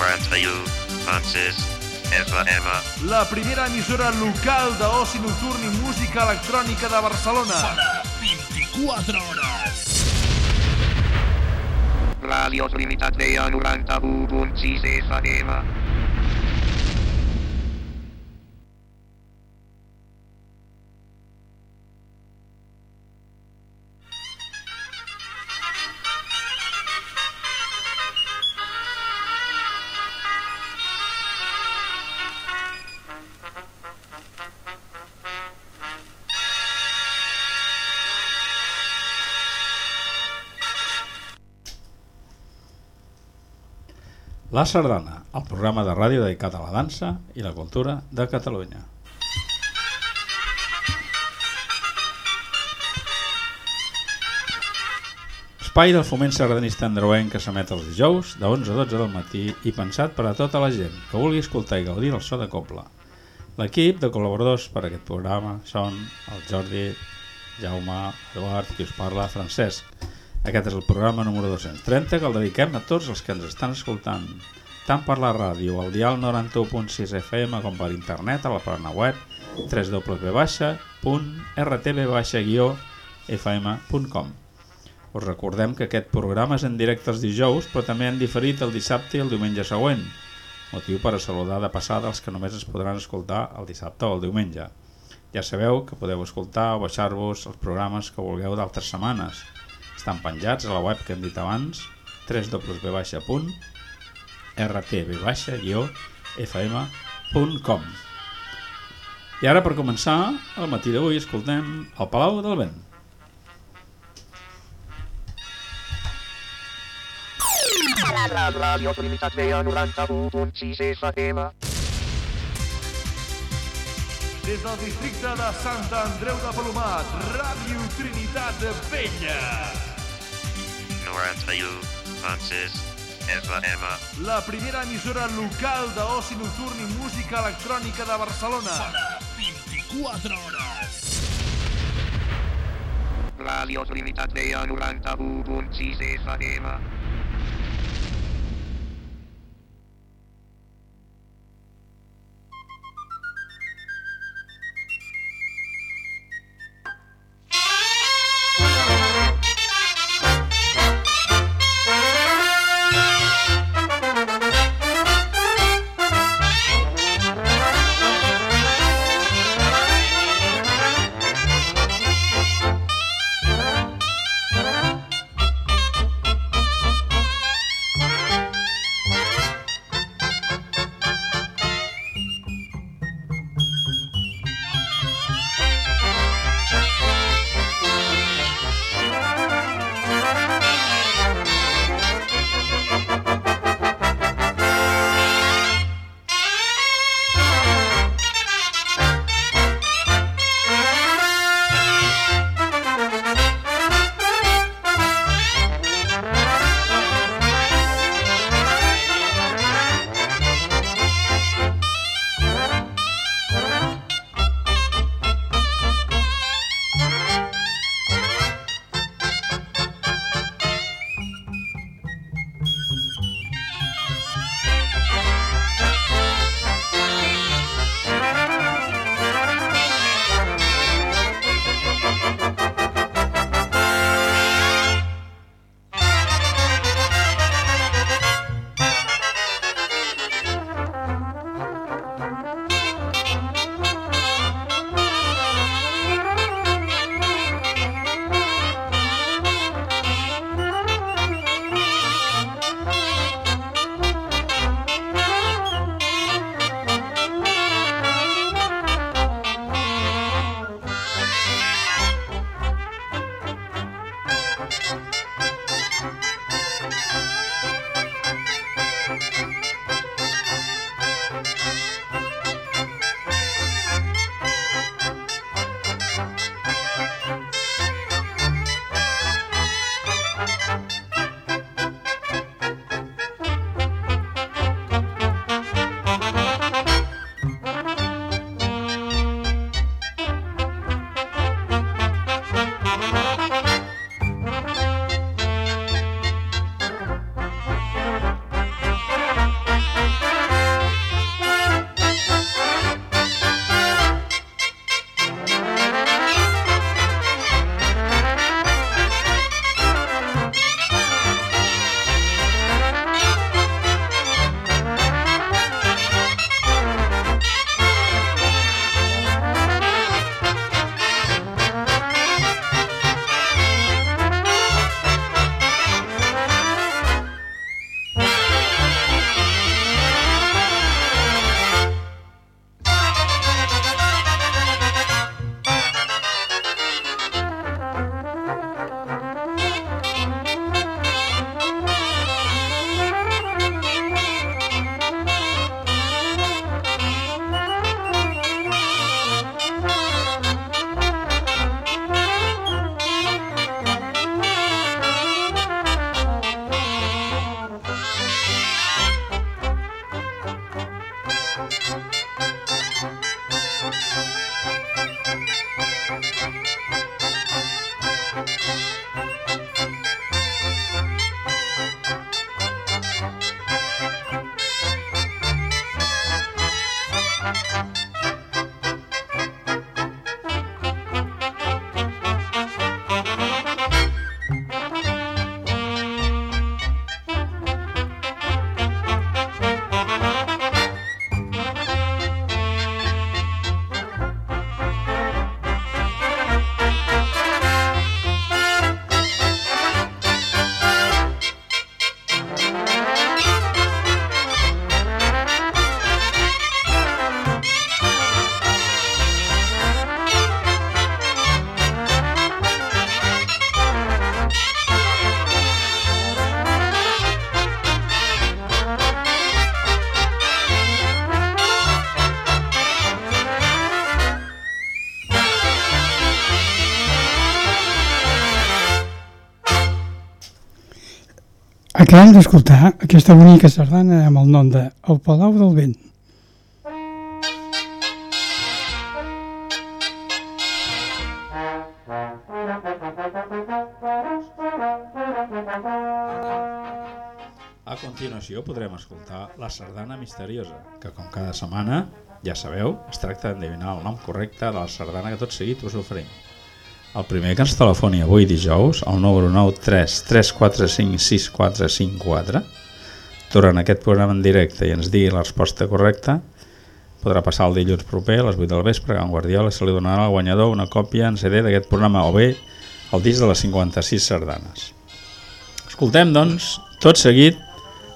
91.6 FM. La primera emissora local d'oci nocturn i música electrònica de Barcelona. Sona 24 hores. Ràdios Limitat Veia 91.6 FM. La Sardana, el programa de ràdio dedicat a la dansa i la cultura de Catalunya. Espai del foment sardanista andreuenc que s'emet els dijous de 11 a 12 del matí i pensat per a tota la gent que vulgui escoltar i gaudir el so de coble. L'equip de col·laboradors per a aquest programa són el Jordi, Jaume, Eduard, qui us parla, Francesc. Aquest és el programa número 230 que el dediquem a tots els que ens estan escoltant, tant per la ràdio, al dial 91.6 FM com per internet a la pàgina web www.rtb-fm.com Us recordem que aquest programa és en directe els dijous, però també en diferit el dissabte i el diumenge següent, motiu per a saludar de passada els que només es podran escoltar el dissabte o el diumenge. Ja sabeu que podeu escoltar o baixar-vos els programes que vulgueu d'altres setmanes. Estan penjats a la web que hem dit abans, www.rtb-fm.com I ara, per començar, al matí d'avui escoltem el Palau del Vent. Ràdios Limitat Veia 91.6 FM. Des del districte de Sant Andreu de Palomat, Ràdio Trinitat Vella. 91.6 FM. La primera emissora local d'oci nocturn i música electrònica de Barcelona. Sona 24 hores. Ràdios Limitat Veia 91.6 FM. Acabem d'escoltar aquesta bonica sardana amb el nom de El Palau del Vent. A continuació podrem escoltar La Sardana Misteriosa, que com cada setmana, ja sabeu, es tracta d'endevinar el nom correcte de la sardana que tot seguit us oferim. El primer que ens telefoni avui dijous, al número 933456454, durant aquest programa en directe i ens digui la resposta correcta, podrà passar el dilluns proper a les 8 del vespre a en Guardiola se li donarà al guanyador una còpia en CD d'aquest programa o bé el disc de les 56 sardanes. Escoltem, doncs, tot seguit,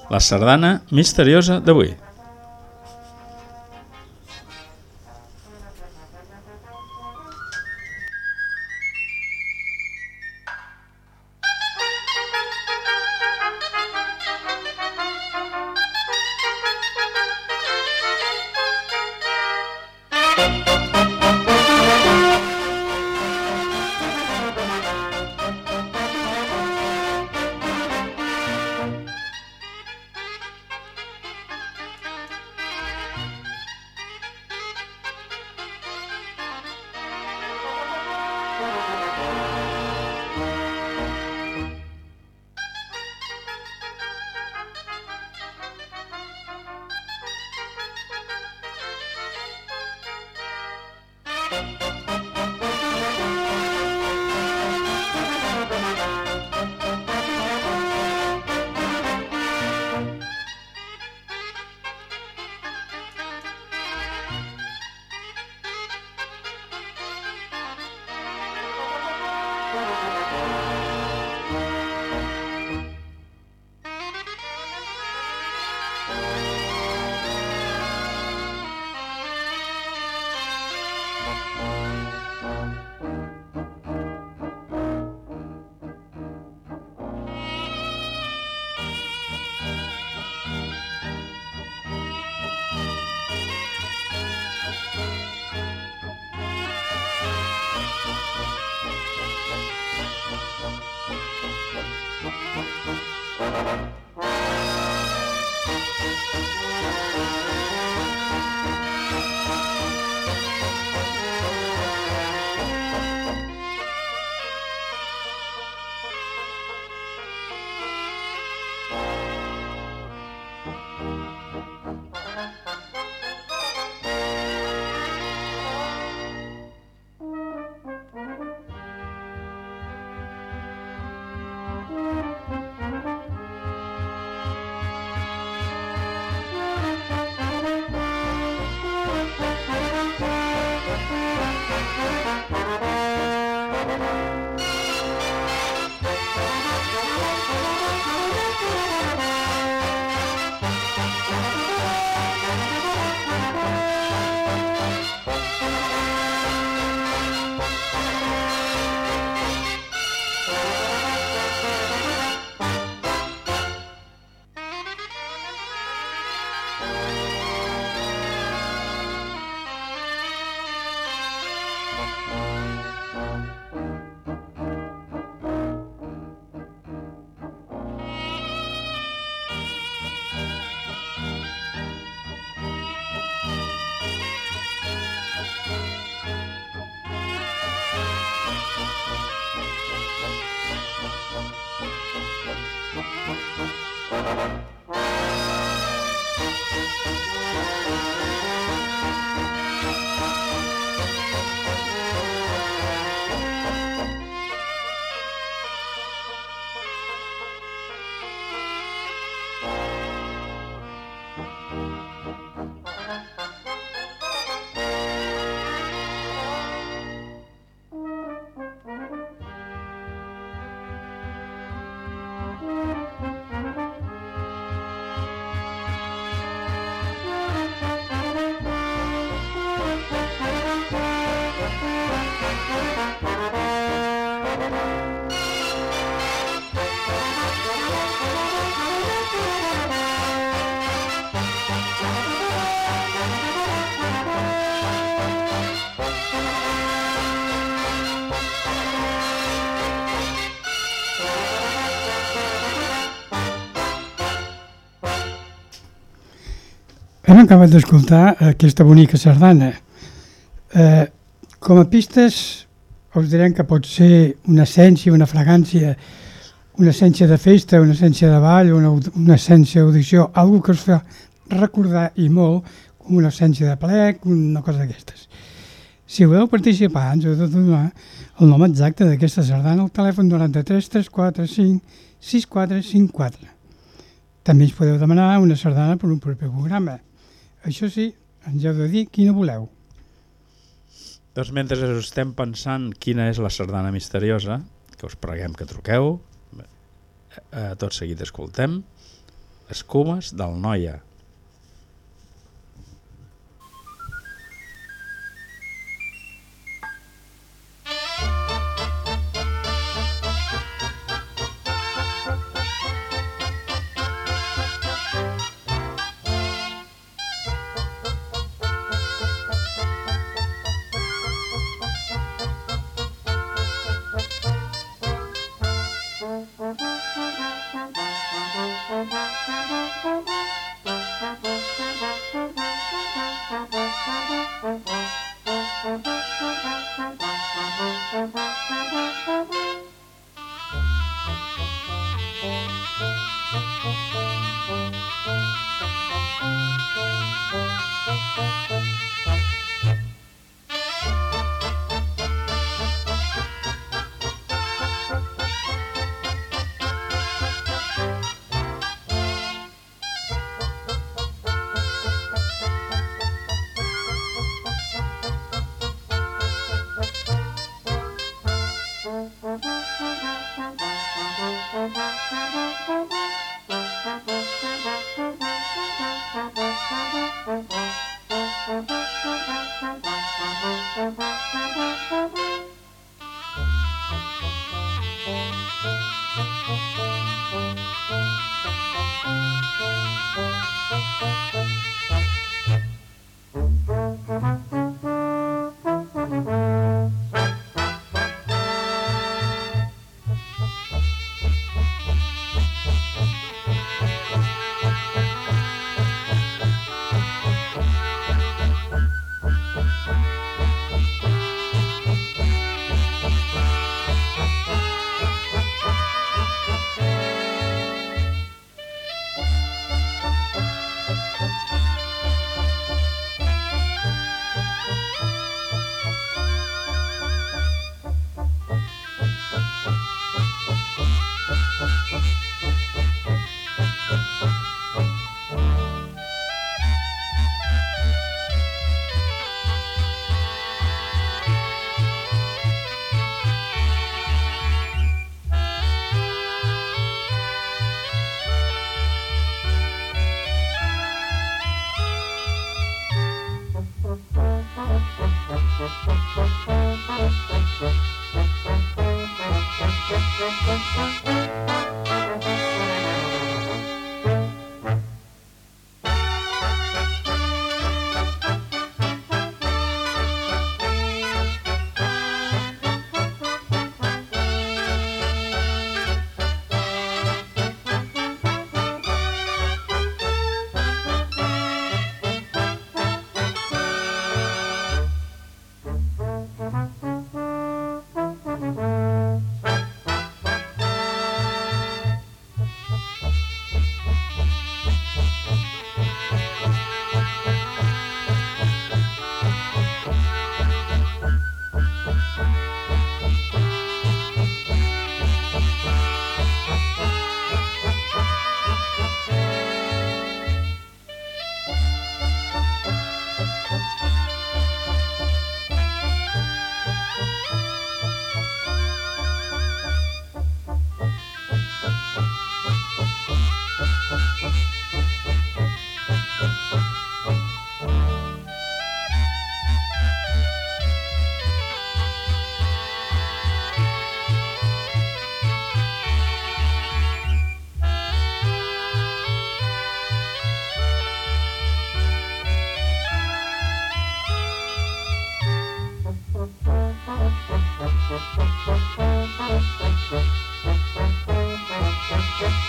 la sardana misteriosa d'avui. Hem acabat d'escoltar aquesta bonica sardana. Eh, com a pistes us direm que pot ser una essència, una fragància, una essència de festa, una essència de ball, una, una essència d'audició, algo que us fa recordar i molt com una essència de plec, una cosa d'aquestes. Si voleu participar, ens heu de donar el nom exacte d'aquesta sardana al telèfon 93 345 6454. També ens podeu demanar una sardana per un proper programa. Això sí, ens heu de dir quina voleu. Doncs mentre us estem pensant quina és la sardana misteriosa, que us preguem que truqueu, eh, tot seguit escoltem, Escumes del Noia.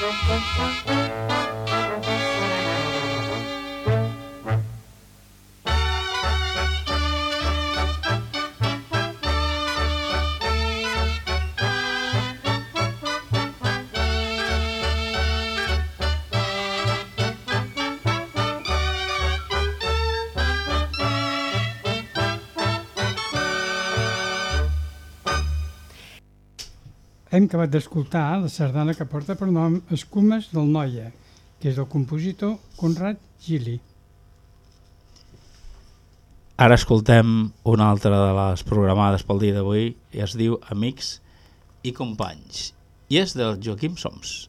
Música hem acabat d'escoltar la sardana que porta per nom Escumes del Noia, que és del compositor Conrad Gili. Ara escoltem una altra de les programades pel dia d'avui i es diu Amics i Companys i és del Joaquim Soms.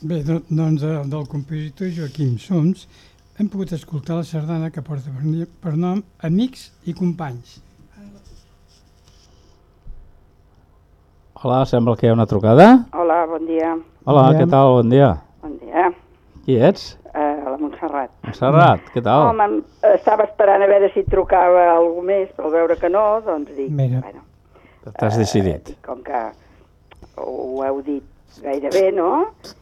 Bé, do- doncs de, del compositor Joaquim Soms hem pogut escoltar la sardana que porta per, nom Amics i Companys. Hola, sembla que hi ha una trucada. Hola, bon dia. Hola, Bon dia. què tal? Bon dia. Bon dia. Qui ets? Uh, a la Montserrat. Montserrat, què tal? Home, estava esperant a veure si trucava algú més, però veure que no, doncs dic... Mira. Bueno, T'has decidit. dic, com que ho heu dit Gairebé, no?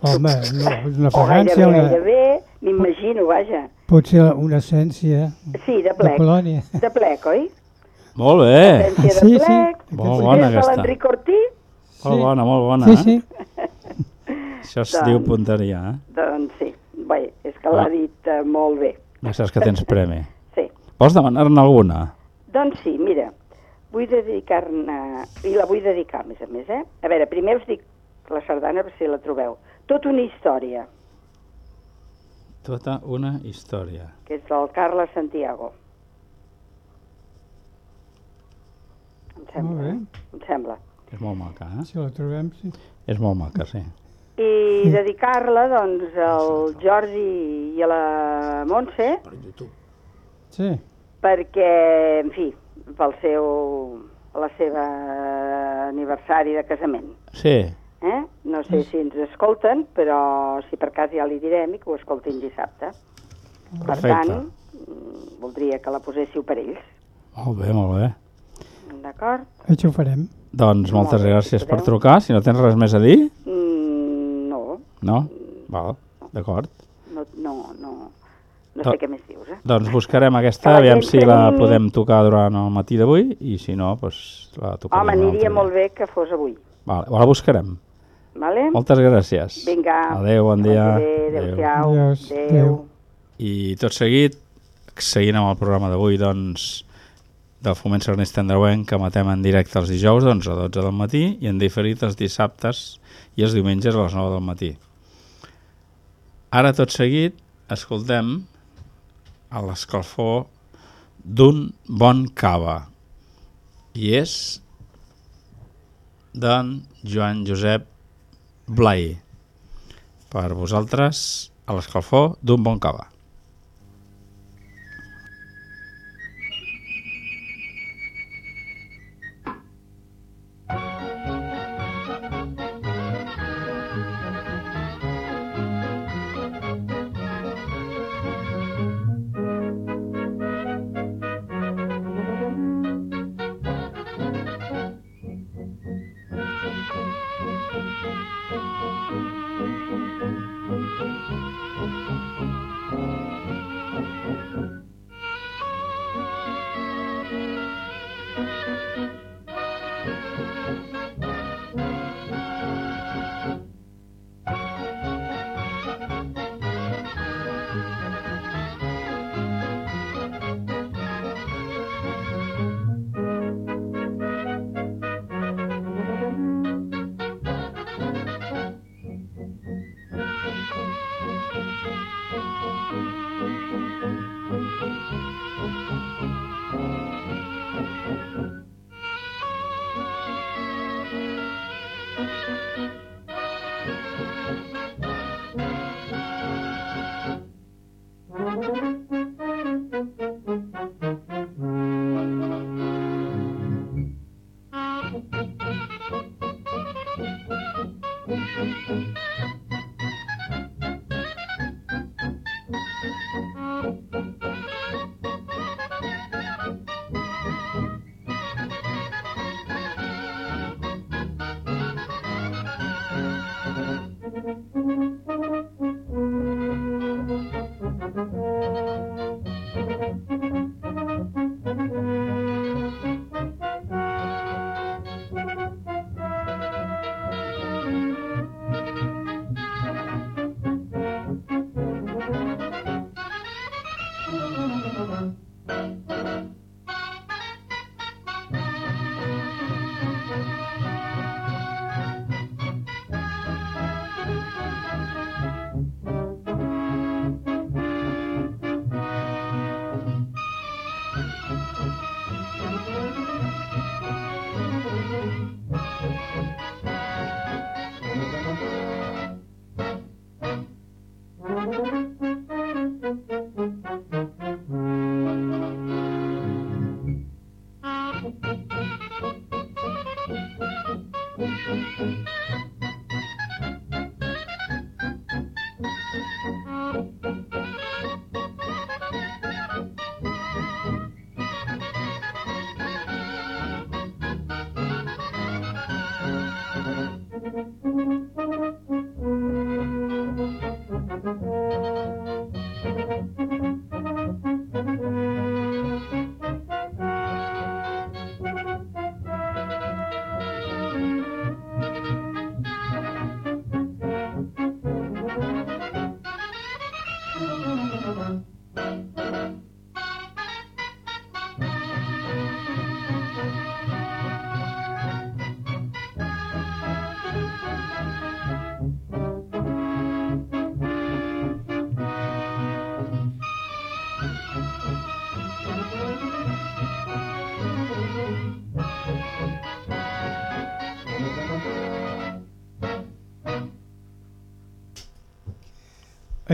Home, no, és una O fragància, gairebé, una, gairebé, m'imagino, vaja. pot ser una essència Sí, de de plec. colònia. De plec, oi? Molt bé. Essència de Sí, sí. plec. Molt Potser bona és de aquesta. l'Enric Ortí? Molt bona, molt bona. Sí, eh? sí. Això es Doncs- diu punteria, eh? Doncs sí. Bé, és que l'ha Ah. dit eh, molt bé. Ja saps que tens premi. Sí. Vols demanar-ne alguna? Doncs sí, mira, vull dedicar-ne, i la vull dedicar a més a més, eh? A veure, primer us dic la sardana per si la trobeu. Tot una història, Tota una història. que és del Carles Santiago. Em sembla, Molt bé. eh? Em sembla. És molt maca, eh? Si la trobem, sí. És molt maca, sí. I dedicar-la, doncs, al Jordi i a la Montse, Sí, perquè, en fi, pel seu, la seva aniversari de casament. Sí, Eh? No sé si ens escolten, però si per cas ja li direm i que ho escoltin dissabte. Per Perfecte. tant, mm, voldria que la poséssiu per ells. molt bé, molt bé. D'acord? això ho farem. Doncs Molt moltes bé, gràcies per trucar. Si no tens res més a dir, Mm, no, no? Val, d'acord. no, no, no, no sé què més dius, eh? Doncs buscarem Que aquesta, la aviam si la s'animi. podem tocar durant el matí d'avui i si no, doncs la tocarem. Home, aniria molt bé que fos avui, Vale, la buscarem. Vale? Moltes gràcies. Vinga. Adéu, bon dia. Adéu-siau. Adéus, Adéu. adéu. I tot seguit, seguint amb el programa d'avui, doncs, del Foment Sarnista Andreuenc, que emetem en directe els dijous d'11 a 12 del matí i en diferit els dissabtes i els diumenges a les 9 del matí. Ara, tot seguit, escoltem a l'escalfor d'un bon cava i és d'en Joan Josep Blai per vosaltres a l'escalfor d'un bon cava.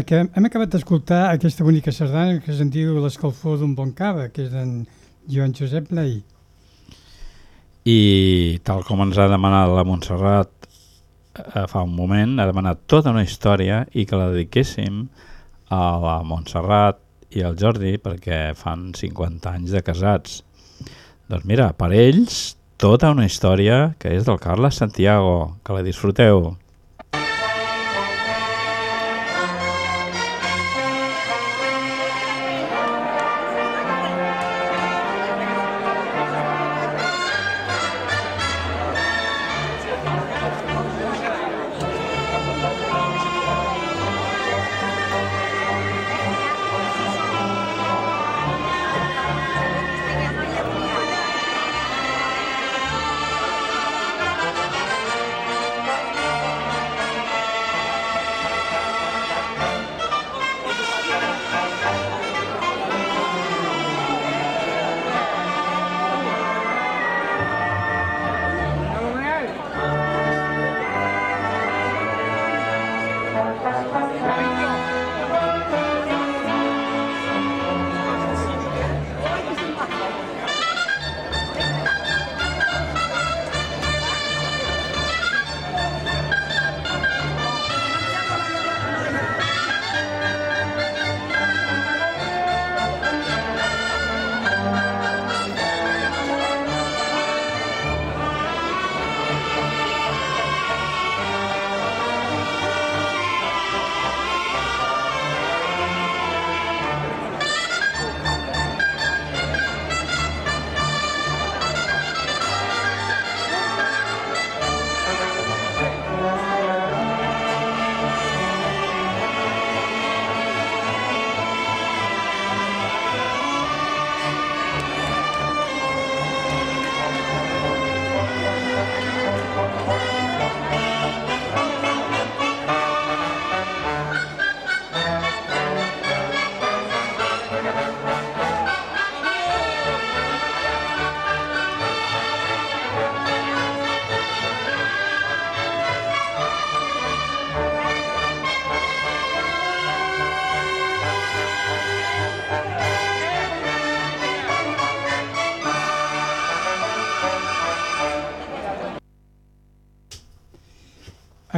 Que hem, acabat d'escoltar aquesta bonica sardana que se'n diu l'escalfor d'un bon cava, que és d'en Joan Josep Laí. I tal com ens ha demanat la Montserrat eh, fa un moment, ha demanat tota una història i que la dediquéssim a la Montserrat i al Jordi perquè fan 50 anys de casats. Doncs mira, per ells, tota una història que és del Carles Santiago. Que la disfruteu.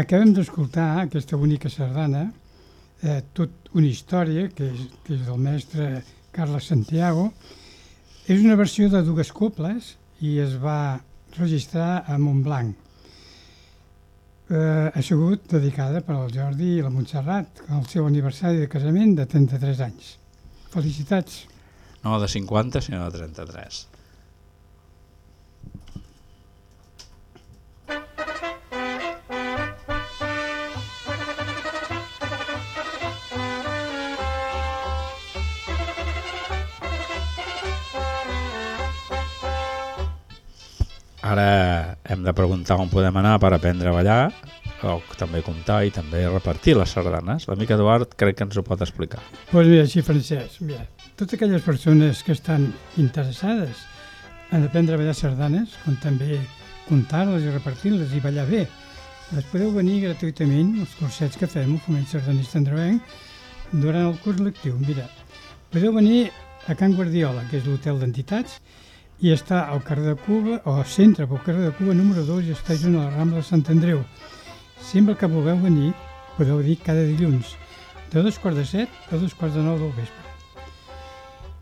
Acabem d'escoltar aquesta bonica sardana, eh, tot una història, que és, que és del mestre Carles Santiago. És una versió de dues cobles i es va registrar a Montblanc. Eh, ha sigut dedicada per al Jordi i la Montserrat, al seu aniversari de casament de 33 anys. Felicitats. No de 50, sinó de 33. Ara hem de preguntar on podem anar per aprendre a ballar, o també comptar i també repartir les sardanes. L'amic Eduard crec que ens ho pot explicar. Doncs pues mira, sí, Francesc, mira, totes aquelles persones que estan interessades en aprendre a ballar sardanes, com també comptar-les i repartir-les i ballar bé, les podeu venir gratuïtament als cursets que fem al Foment Sardanista Androvenc durant el curs lectiu. Mira, podeu venir a Can Guardiola, que és l'hotel d'entitats, i està al carrer de Cuba, o al centre, pel carrer de Cuba número 2, i està junt a la Rambla de Sant Andreu. Sempre que vulgueu venir, podeu dir cada dilluns, de dos quarts de set a dos quarts de nou del vespre.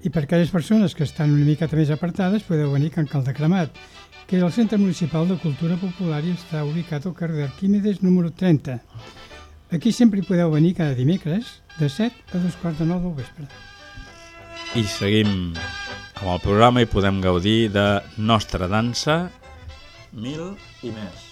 I per aquelles persones que estan una mica més apartades, podeu venir a Can Caldecremat, que és el Centre Municipal de Cultura Popular i està ubicat al carrer d'Arquímedes número 30. Aquí sempre hi podeu venir cada dimecres, de 7 a dos quarts de nou del vespre. I seguim amb el programa i podem gaudir de Nostra Dansa, Mil i més.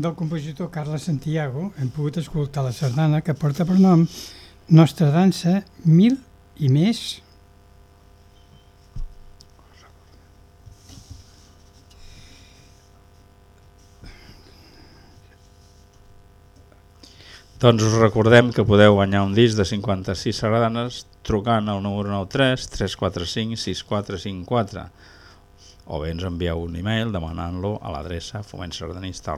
Del compositor Carles Santiago hem pogut escoltar la sardana que porta per nom Nostra dansa, mil i més. Doncs us recordem que podeu guanyar un disc de 56 sardanes trucant al número 93 345 6454 o bé ens envieu un e-mail demanant-lo a l'adreça fomentsardanista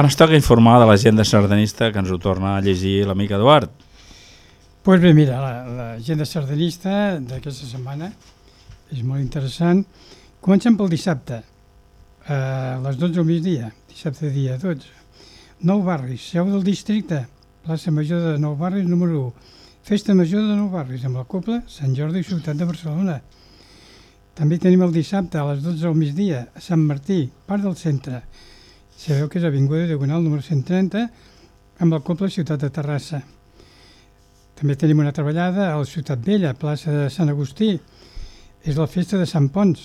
Ara ens toca informar de l'agenda sardanista que ens ho torna a llegir l'amic Eduard. Doncs pues bé, mira, l'agenda la sardanista d'aquesta setmana és molt interessant. Comencem pel dissabte, a les 12 del migdia, dissabte dia 12. Nou barris, seu del districte, plaça Major de Nou Barris número 1. Festa Major de Nou Barris amb la Copla Sant Jordi i Ciutat de Barcelona. També tenim el dissabte a les 12 del migdia a Sant Martí, part del centre. Sabeu que és Avinguda Diagonal número 130 amb la Copla Ciutat de Terrassa. També tenim una treballada a la Ciutat Vella, plaça de Sant Agustí. És la festa de Sant Pons,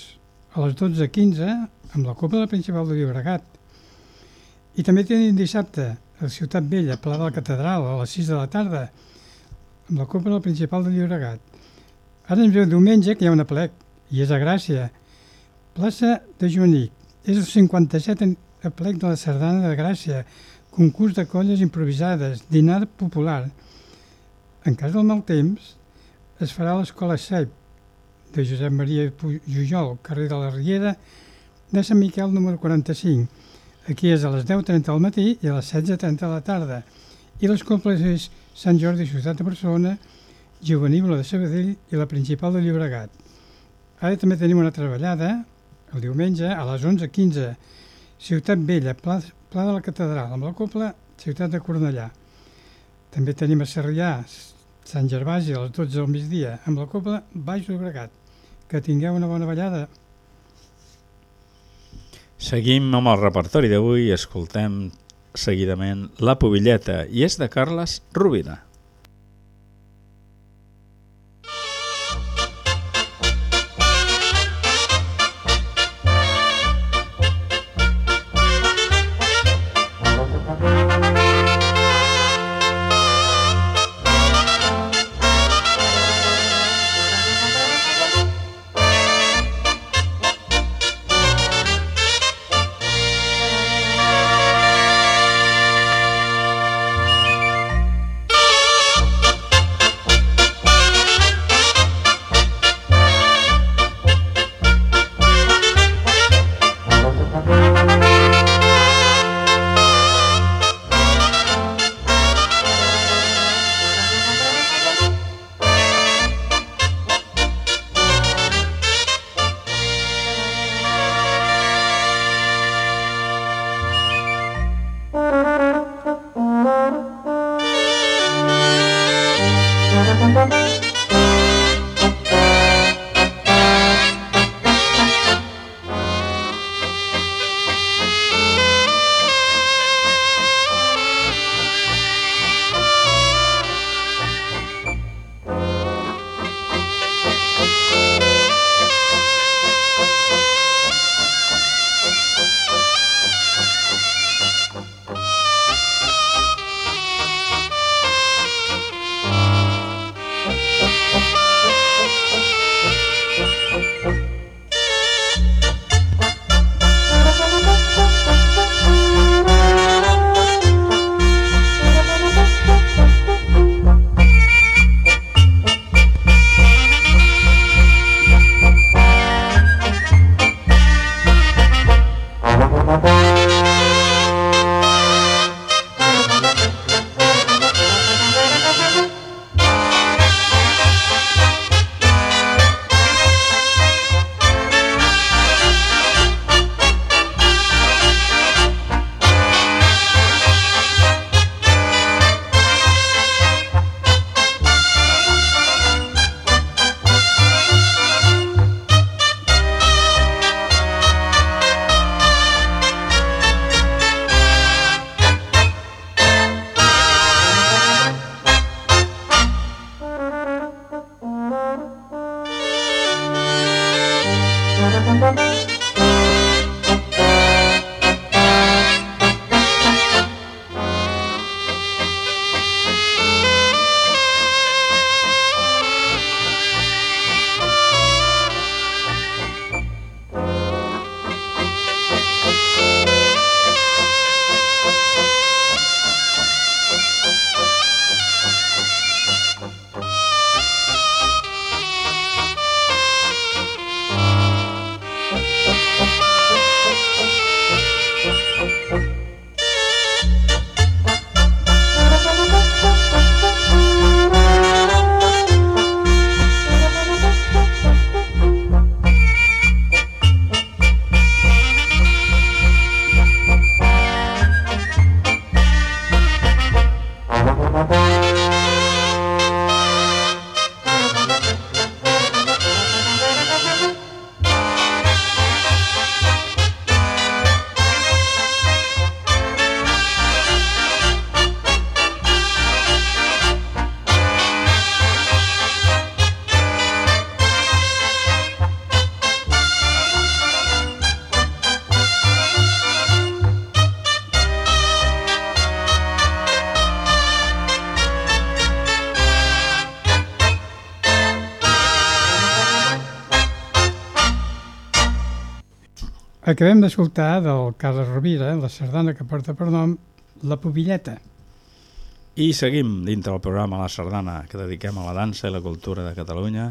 a les 12.15 amb la Copla Principal de Llobregat. I també tenim dissabte a la Ciutat Vella, Pla de la Catedral, a les 6 de la tarda, amb la Copla Principal de Llobregat. Ara ens veu diumenge que hi ha una plec, i és a Gràcia. Plaça de Joanic. És el 57 a plec de la Sardana de Gràcia, concurs de colles improvisades, dinar popular. En cas del mal temps, es farà a l'Escola CEP de Josep Maria Jujol, carrer de la Riera, de Sant Miquel número 45. Aquí és a les 10.30 del matí i a les 16.30 de la tarda. I les comples és Sant Jordi, Ciutat de Barcelona, Juvenívola de Sabadell i la principal de Llobregat. Ara també tenim una treballada, el diumenge, a les 11.15, Ciutat Vella, Pla, Pla de la Catedral, amb la Copla, Ciutat de Cornellà. També tenim a Sarrià, Sant Gervasi, a les 12 del migdia, amb la Copla, Baix Llobregat. Que tingueu una bona ballada. Seguim amb el repertori d'avui i escoltem seguidament La Pobilleta i és de Carles Rovira. Acabem d'escoltar del Carles Rovira la sardana que porta per nom La Pobilleta. I seguim dintre del programa La Sardana que dediquem a la dansa i la cultura de Catalunya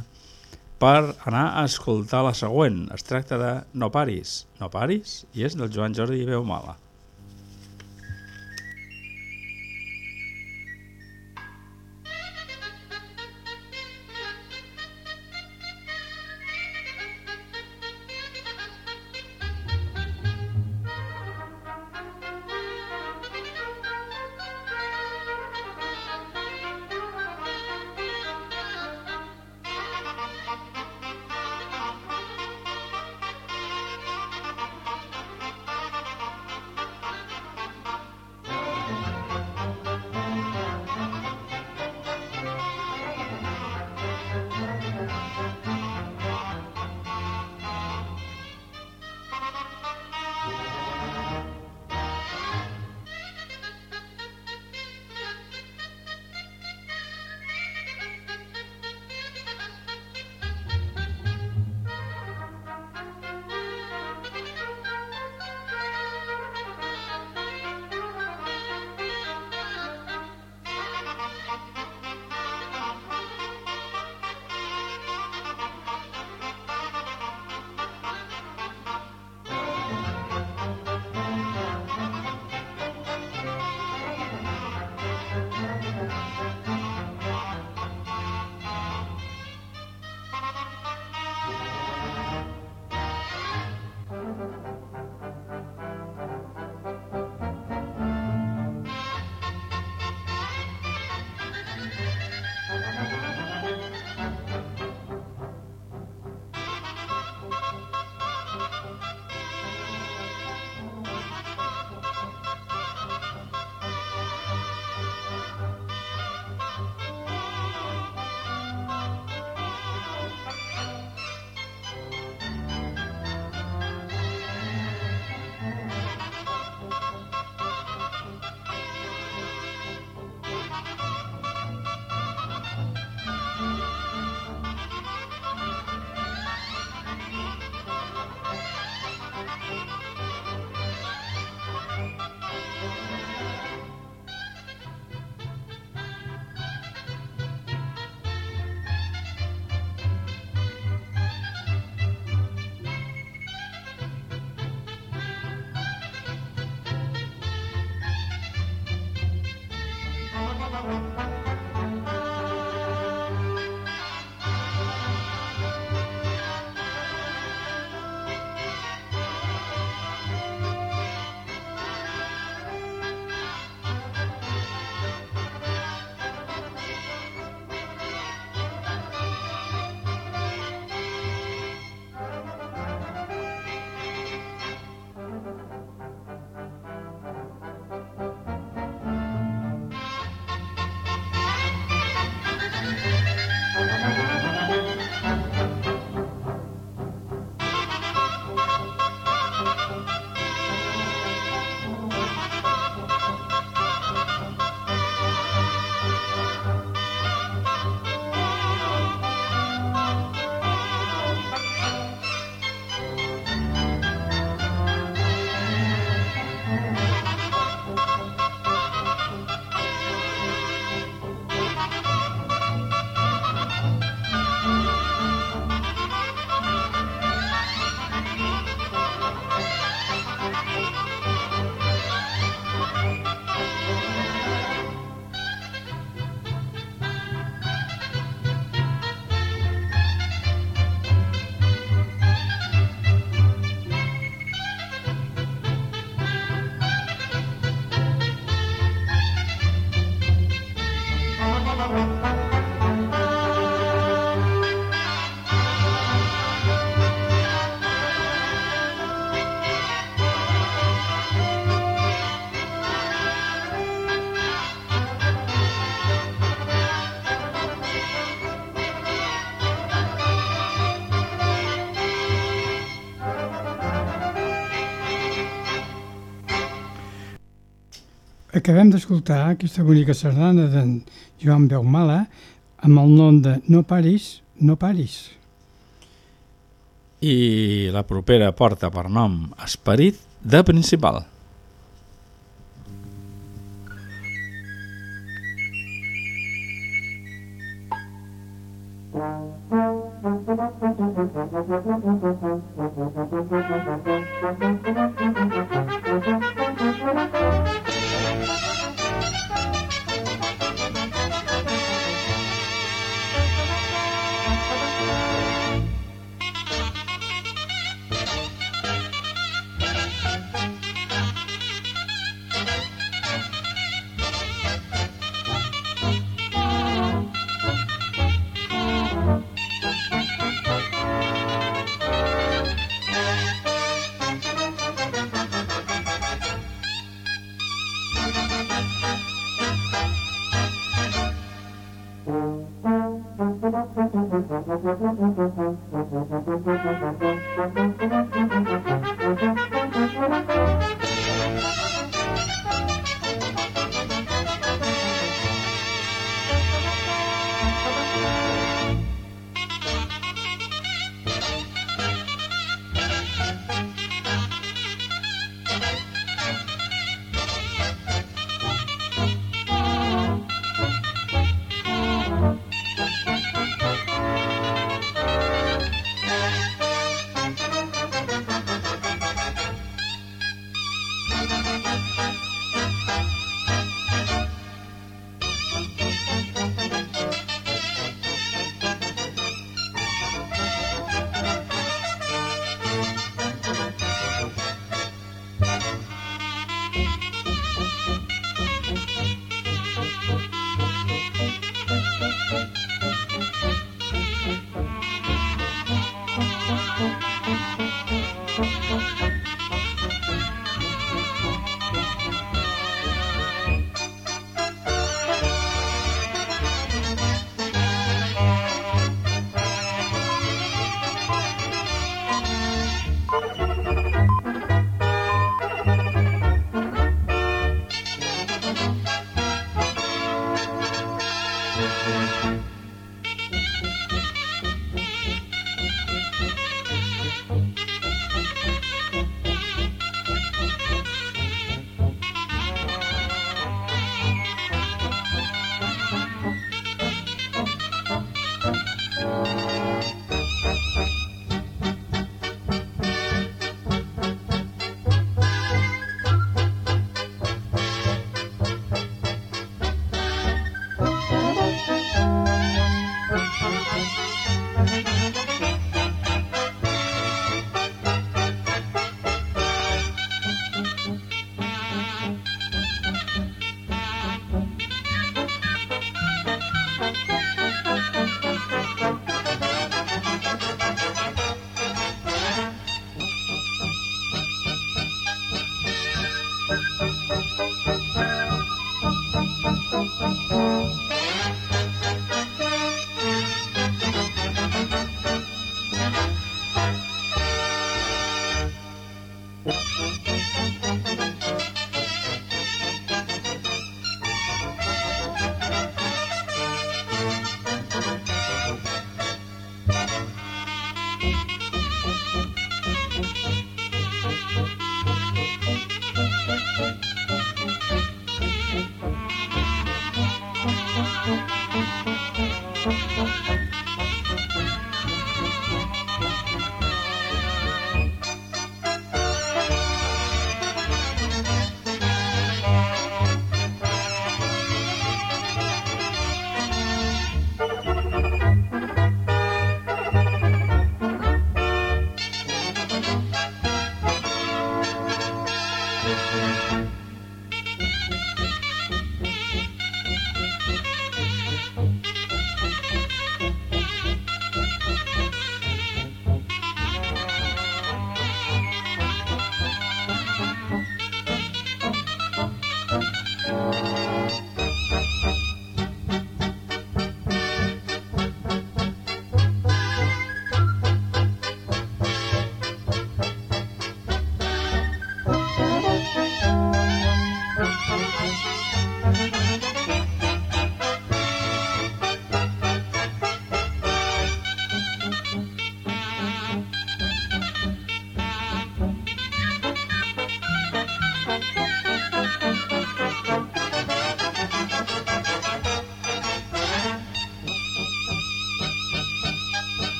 per anar a escoltar la següent. Es tracta de No paris. No paris? I és del Joan Jordi Beumala. Acabem d'escoltar aquesta bonica sardana d'en Joan Beumala amb el nom de No Paris, No Paris. I la propera porta per nom Esperit de Principal. Thank you.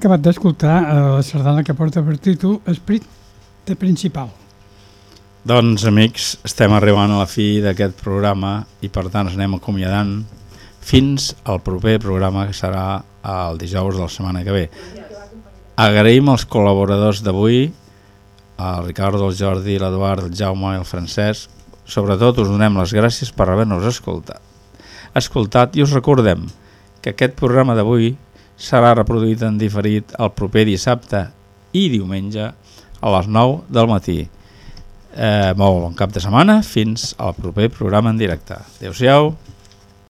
Acabat d'escoltar eh, la sardana que porta per títol Esprit de Principal. Doncs, amics, estem arribant a la fi d'aquest programa i per tant ens anem acomiadant fins al proper programa que serà el dijous de la setmana que ve. Agraïm als col·laboradors d'avui, el Ricardo, el Jordi, l'Eduard, el Jaume i el Francesc. Sobretot us donem les gràcies per haver-nos escoltat. Escoltat i us recordem que aquest programa d'avui serà reproduït en diferit el proper dissabte i diumenge a les 9 del matí. Eh, molt bon cap de setmana, fins al proper programa en directe. Adéu-siau.